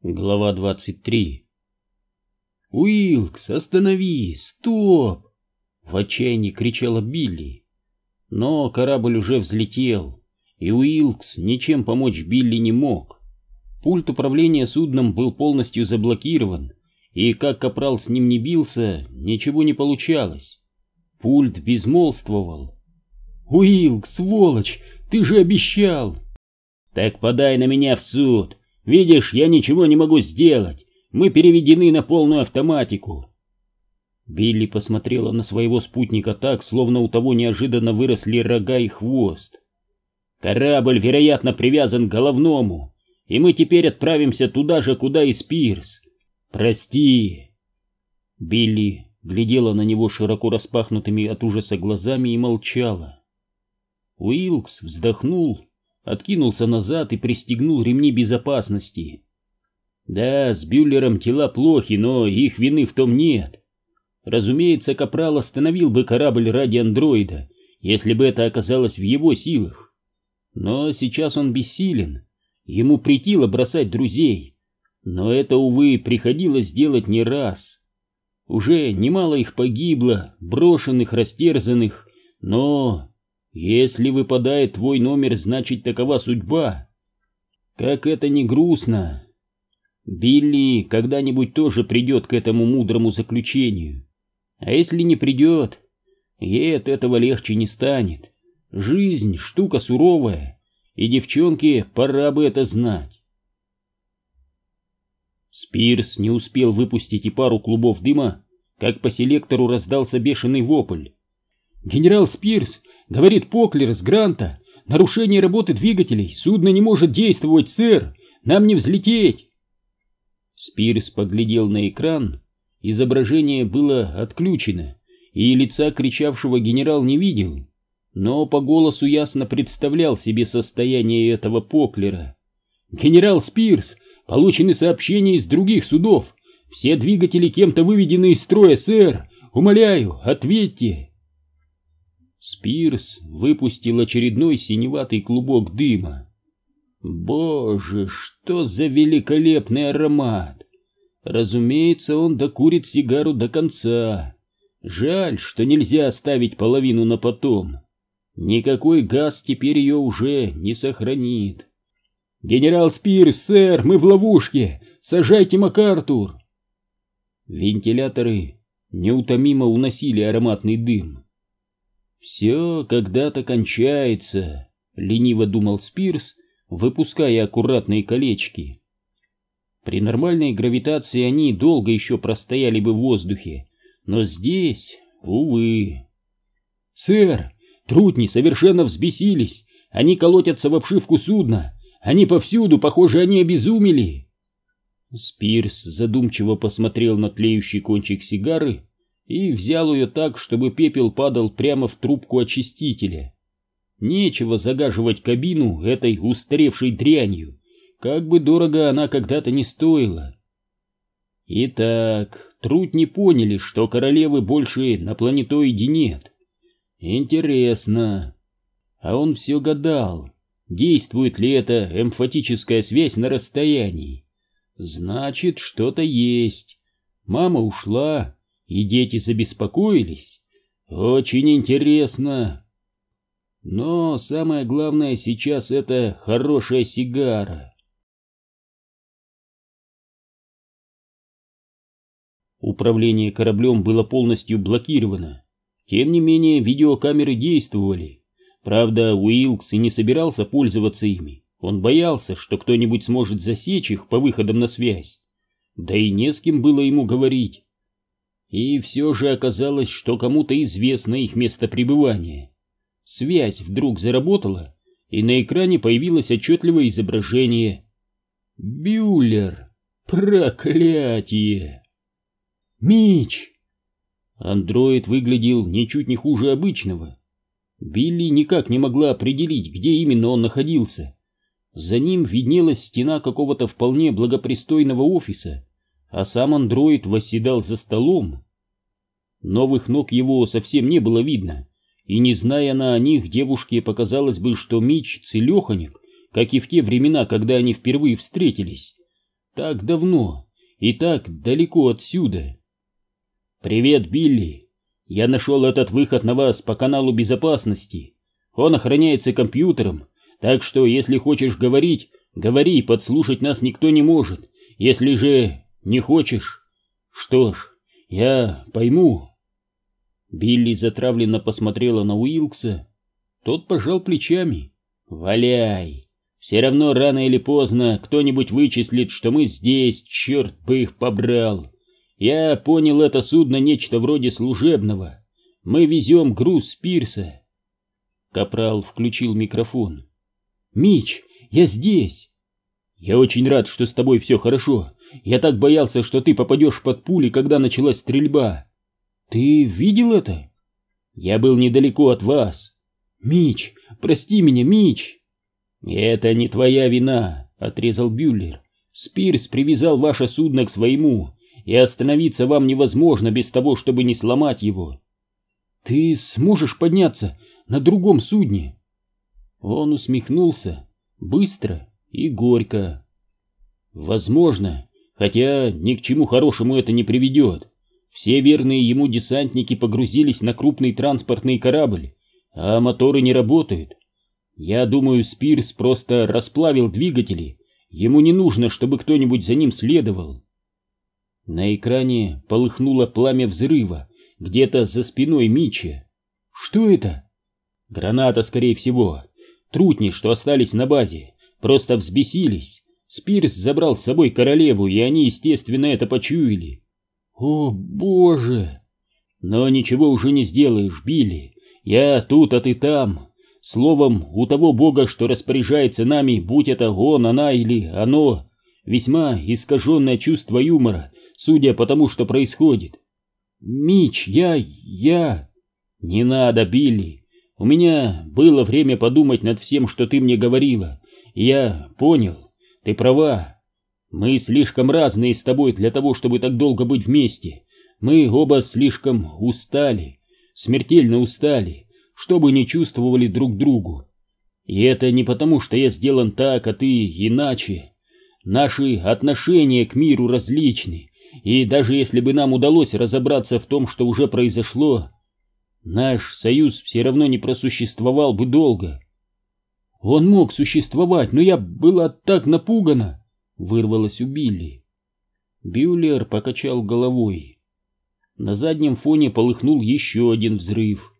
Глава 23 «Уилкс, останови! Стоп!» В отчаянии кричала Билли. Но корабль уже взлетел, и Уилкс ничем помочь Билли не мог. Пульт управления судном был полностью заблокирован, и как капрал с ним не бился, ничего не получалось. Пульт безмолвствовал. «Уилкс, сволочь, ты же обещал!» «Так подай на меня в суд!» Видишь, я ничего не могу сделать. Мы переведены на полную автоматику. Билли посмотрела на своего спутника так, словно у того неожиданно выросли рога и хвост. Корабль, вероятно, привязан к головному, и мы теперь отправимся туда же, куда и Спирс. Прости. Билли глядела на него широко распахнутыми от ужаса глазами и молчала. Уилкс вздохнул откинулся назад и пристегнул ремни безопасности. Да, с Бюллером тела плохи, но их вины в том нет. Разумеется, Капрал остановил бы корабль ради андроида, если бы это оказалось в его силах. Но сейчас он бессилен. Ему притило бросать друзей. Но это, увы, приходилось делать не раз. Уже немало их погибло, брошенных, растерзанных, но если выпадает твой номер, значит такова судьба. Как это не грустно. Билли когда-нибудь тоже придет к этому мудрому заключению. А если не придет, ей от этого легче не станет. Жизнь — штука суровая, и девчонке пора бы это знать. Спирс не успел выпустить и пару клубов дыма, как по селектору раздался бешеный вопль. «Генерал Спирс Говорит Поклер с Гранта. Нарушение работы двигателей. Судно не может действовать, сэр. Нам не взлететь. Спирс поглядел на экран. Изображение было отключено, и лица кричавшего генерал не видел. Но по голосу ясно представлял себе состояние этого Поклера. «Генерал Спирс, получены сообщения из других судов. Все двигатели кем-то выведены из строя, сэр. Умоляю, ответьте!» Спирс выпустил очередной синеватый клубок дыма. Боже, что за великолепный аромат! Разумеется, он докурит сигару до конца. Жаль, что нельзя оставить половину на потом. Никакой газ теперь ее уже не сохранит. «Генерал Спирс, сэр, мы в ловушке! Сажайте МакАртур!» Вентиляторы неутомимо уносили ароматный дым. «Все когда-то кончается», — лениво думал Спирс, выпуская аккуратные колечки. При нормальной гравитации они долго еще простояли бы в воздухе, но здесь, увы. «Сэр, трутни совершенно взбесились, они колотятся в обшивку судна, они повсюду, похоже, они обезумели». Спирс задумчиво посмотрел на тлеющий кончик сигары и взял ее так, чтобы пепел падал прямо в трубку очистителя. Нечего загаживать кабину этой устаревшей дрянью, как бы дорого она когда-то не стоила. Итак, труд не поняли, что королевы больше на планетоиде нет. Интересно. А он все гадал, действует ли эта эмфатическая связь на расстоянии. Значит, что-то есть. Мама ушла, и дети забеспокоились. Очень интересно. Но самое главное сейчас это хорошая сигара. Управление кораблем было полностью блокировано. Тем не менее, видеокамеры действовали. Правда, Уилкс и не собирался пользоваться ими. Он боялся, что кто-нибудь сможет засечь их по выходам на связь. Да и не с кем было ему говорить. И все же оказалось, что кому-то известно их место пребывания. Связь вдруг заработала, и на экране появилось отчетливое изображение. Бюллер! Проклятие! Мич! Андроид выглядел ничуть не хуже обычного. Билли никак не могла определить, где именно он находился. За ним виднелась стена какого-то вполне благопристойного офиса, а сам андроид восседал за столом. Новых ног его совсем не было видно, и не зная она о них, девушке показалось бы, что Мич целеханик, как и в те времена, когда они впервые встретились. так давно и так далеко отсюда. «Привет, Билли. Я нашел этот выход на вас по каналу безопасности. Он охраняется компьютером, так что, если хочешь говорить, говори, подслушать нас никто не может. Если же не хочешь, что ж, я пойму». Билли затравленно посмотрела на Уилкса. Тот пожал плечами. «Валяй!» Все равно рано или поздно кто-нибудь вычислит, что мы здесь, черт бы их побрал. Я понял это судно нечто вроде служебного. Мы везем груз с пирса. Капрал включил микрофон. «Мич, я здесь!» «Я очень рад, что с тобой все хорошо. Я так боялся, что ты попадешь под пули, когда началась стрельба». «Ты видел это?» «Я был недалеко от вас». «Мич, прости меня, Мич!» «Это не твоя вина», — отрезал Бюллер. «Спирс привязал ваше судно к своему, и остановиться вам невозможно без того, чтобы не сломать его». «Ты сможешь подняться на другом судне?» Он усмехнулся, быстро и горько. «Возможно, хотя ни к чему хорошему это не приведет. Все верные ему десантники погрузились на крупный транспортный корабль, а моторы не работают. Я думаю, Спирс просто расплавил двигатели. Ему не нужно, чтобы кто-нибудь за ним следовал. На экране полыхнуло пламя взрыва, где-то за спиной Митча. Что это? Граната, скорее всего. Трутни, что остались на базе, просто взбесились. Спирс забрал с собой королеву, и они, естественно, это почуяли. О, боже! Но ничего уже не сделаешь, Билли. Я тут, а ты там. Словом, у того бога, что распоряжается нами, будь это он, она или оно, весьма искаженное чувство юмора, судя по тому, что происходит. Мич, я... я... Не надо, Билли. У меня было время подумать над всем, что ты мне говорила. Я понял, ты права. Мы слишком разные с тобой для того, чтобы так долго быть вместе. Мы оба слишком устали, смертельно устали чтобы не чувствовали друг другу. И это не потому, что я сделан так, а ты иначе. Наши отношения к миру различны, и даже если бы нам удалось разобраться в том, что уже произошло, наш союз все равно не просуществовал бы долго. Он мог существовать, но я была так напугана, вырвалась у Билли. Бюллер покачал головой. На заднем фоне полыхнул еще один взрыв.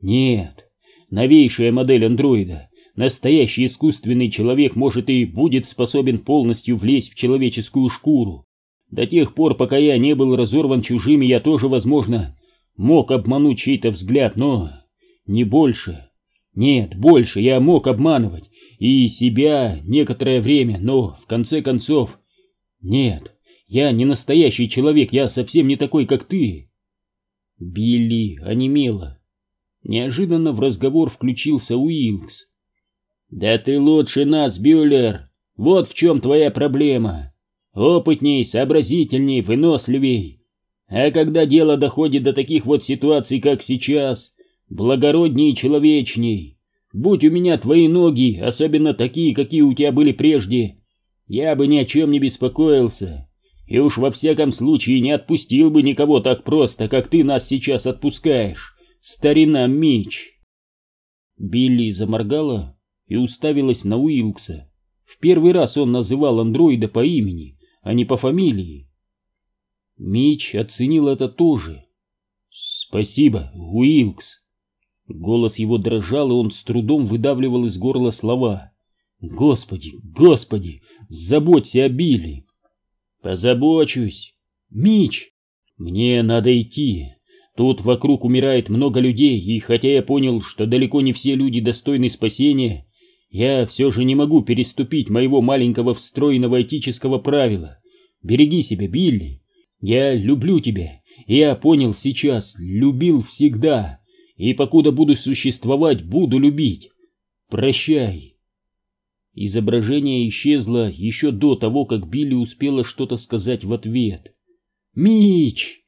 Нет, новейшая модель андроида, настоящий искусственный человек может и будет способен полностью влезть в человеческую шкуру. До тех пор, пока я не был разорван чужими, я тоже, возможно, мог обмануть чей-то взгляд, но не больше. Нет, больше я мог обманывать и себя некоторое время, но в конце концов... Нет, я не настоящий человек, я совсем не такой, как ты. Билли онемела. Неожиданно в разговор включился Уилкс. «Да ты лучше нас, Бюллер! Вот в чем твоя проблема! Опытней, сообразительней, выносливей! А когда дело доходит до таких вот ситуаций, как сейчас, благородней и человечней! Будь у меня твои ноги, особенно такие, какие у тебя были прежде, я бы ни о чем не беспокоился!» И уж во всяком случае не отпустил бы никого так просто, как ты нас сейчас отпускаешь. Старина Мич!» Билли заморгала и уставилась на Уилкса. В первый раз он называл андроида по имени, а не по фамилии. Мич оценил это тоже. «Спасибо, Уилкс!» Голос его дрожал, и он с трудом выдавливал из горла слова. «Господи, господи, заботься о Билли!» «Позабочусь!» «Мич, мне надо идти!» Тут вокруг умирает много людей, и хотя я понял, что далеко не все люди достойны спасения, я все же не могу переступить моего маленького встроенного этического правила. Береги себя, Билли. Я люблю тебя. Я понял сейчас, любил всегда. И покуда буду существовать, буду любить. Прощай. Изображение исчезло еще до того, как Билли успела что-то сказать в ответ. «Мич!»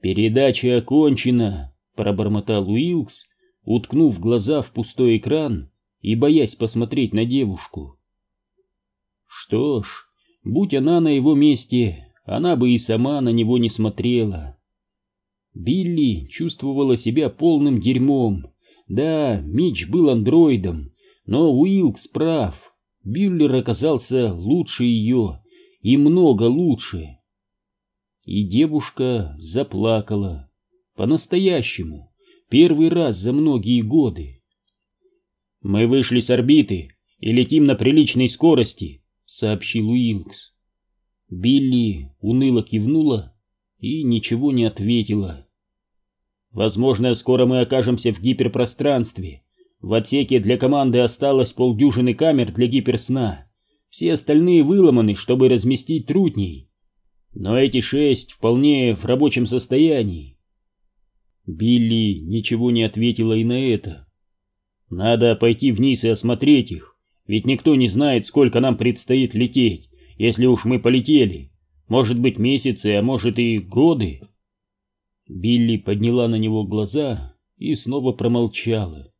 «Передача окончена», — пробормотал Уилкс, уткнув глаза в пустой экран и боясь посмотреть на девушку. Что ж, Будь она на его месте, она бы и сама на него не смотрела. Билли чувствовала себя полным дерьмом. Да, Мич был андроидом, но Уилкс прав. Биллер оказался лучше ее, и много лучше. И девушка заплакала. По-настоящему. Первый раз за многие годы. «Мы вышли с орбиты и летим на приличной скорости», — сообщил Уилкс. Билли уныло кивнула и ничего не ответила. «Возможно, скоро мы окажемся в гиперпространстве. В отсеке для команды осталось полдюжины камер для гиперсна. Все остальные выломаны, чтобы разместить трутней. Но эти шесть вполне в рабочем состоянии». Билли ничего не ответила и на это. «Надо пойти вниз и осмотреть их. Ведь никто не знает, сколько нам предстоит лететь, если уж мы полетели. Может быть, месяцы, а может и годы. Билли подняла на него глаза и снова промолчала.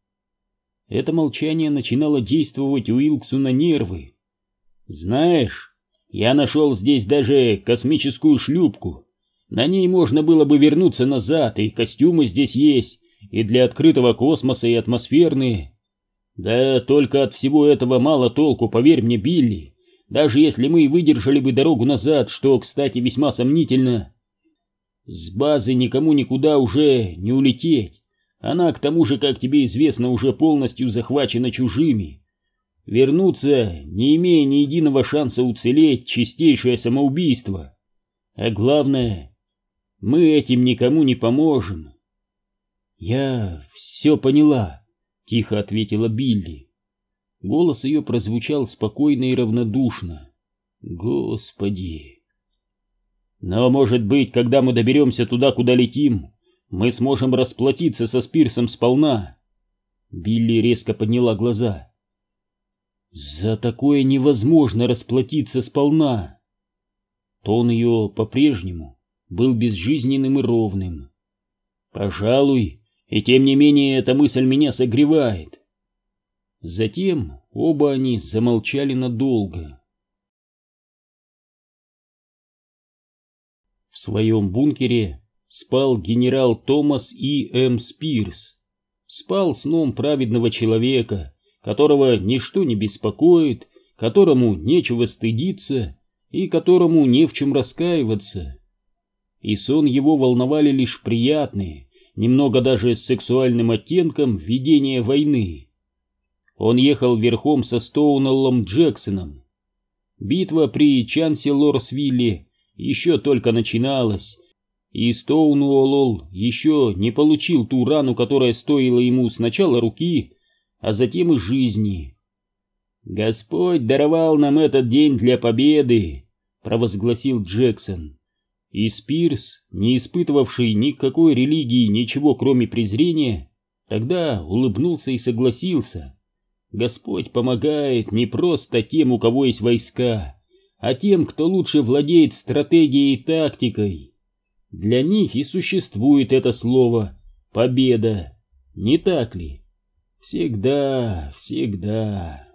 Это молчание начинало действовать Уилксу на нервы. «Знаешь, я нашел здесь даже космическую шлюпку. На ней можно было бы вернуться назад, и костюмы здесь есть, и для открытого космоса, и атмосферные. Да только от всего этого мало толку, поверь мне, Билли. Даже если мы выдержали бы дорогу назад, что, кстати, весьма сомнительно. С базы никому никуда уже не улететь. Она, к тому же, как тебе известно, уже полностью захвачена чужими. Вернуться, не имея ни единого шанса уцелеть, чистейшее самоубийство. А главное, мы этим никому не поможем. Я все поняла. Тихо ответила Билли. Голос ее прозвучал спокойно и равнодушно. Господи! Но, может быть, когда мы доберемся туда, куда летим, мы сможем расплатиться со Спирсом сполна. Билли резко подняла глаза. За такое невозможно расплатиться сполна. Тон ее по-прежнему был безжизненным и ровным. Пожалуй, и тем не менее эта мысль меня согревает. Затем оба они замолчали надолго. В своем бункере спал генерал Томас И. М. Спирс. Спал сном праведного человека, которого ничто не беспокоит, которому нечего стыдиться и которому не в чем раскаиваться. И сон его волновали лишь приятные, немного даже с сексуальным оттенком ведения войны. Он ехал верхом со Стоунеллом Джексоном. Битва при Чанселорсвилле еще только начиналась, и Стоунуолл еще не получил ту рану, которая стоила ему сначала руки, а затем и жизни. «Господь даровал нам этот день для победы», — провозгласил Джексон. И Спирс, не испытывавший никакой религии ничего кроме презрения, тогда улыбнулся и согласился. Господь помогает не просто тем, у кого есть войска, а тем, кто лучше владеет стратегией и тактикой. Для них и существует это слово «победа», не так ли? Всегда, всегда.